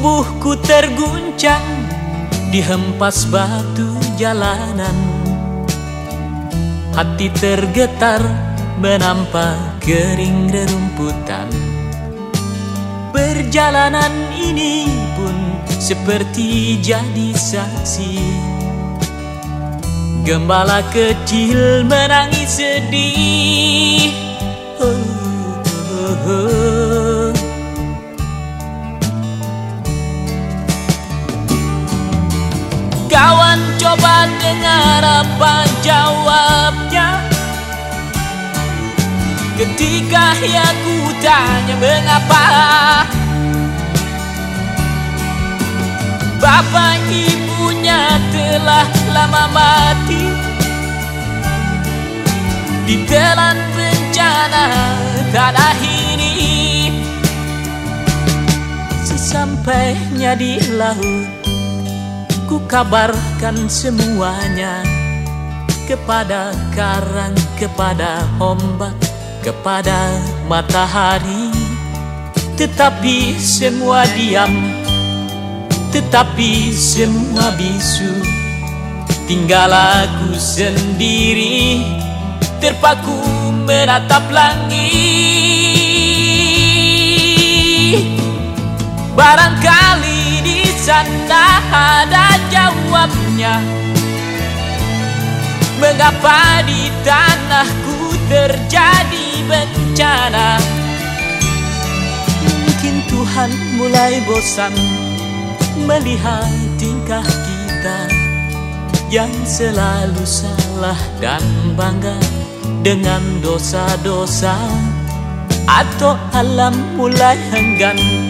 Tubuhku terguncang dihempas batu jalanan. Hati tergetar menampak kering rerumputan. Perjalanan ini pun seperti jadi saksi. Gembala kecil menangis sedih. Oh. Kawan dengar apa jawabnya? Ketika ya ku tanya mengapa? Bapak ibunya telah lama mati Ditelan bencana tanah ini. Sesampainya di laut Ku kabarkan semuanya Kepada karang, kepada ombak Kepada matahari. Tetapi semua diam Tetapi semua bisu. Tinggal aku sendiri Terpaku menatap langit. Barangkali sana ada jawabnya. Mengapa di tanahku terjadi bencana? Mungkin Tuhan mulai bosan Melihat tingkah kita Yang selalu salah dan bangga dengan dosa-dosa atau alam mulai enggan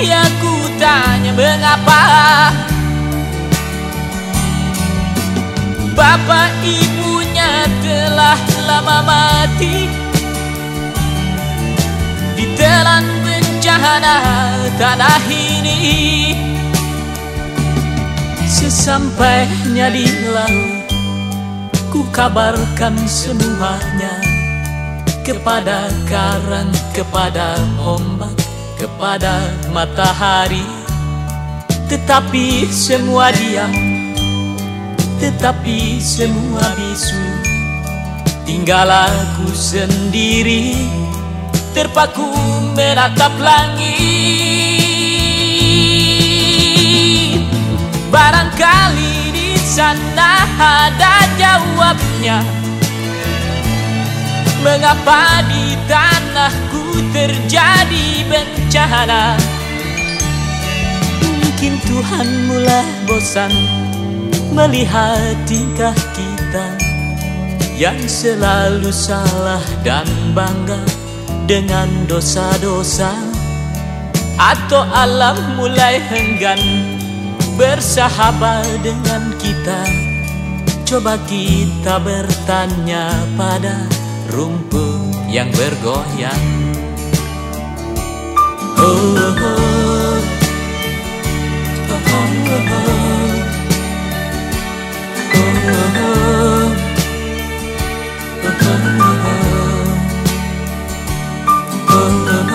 ya ku tanya mengapa Bapak ibunya telah lama mati Ditelan bencana tanah ini Sesampainya di laut Ku kabarkan semuanya Kepada karang, kepada ombak Kepada matahari. Tetapi semua diam Tetapi semua bisu. Tinggal aku sendiri Terpaku menatap langit. Barangkali di sana ada jawabnya. Mengapa di tanahku terjadi bencana Mungkin Tuhan mulai bosan Melihat tingkah kita Yang selalu salah dan bangga Dengan dosa-dosa. Atau alam mulai enggan bersahabat dengan kita. Coba kita bertanya pada rumput yang bergoyang Oh, oh, oh.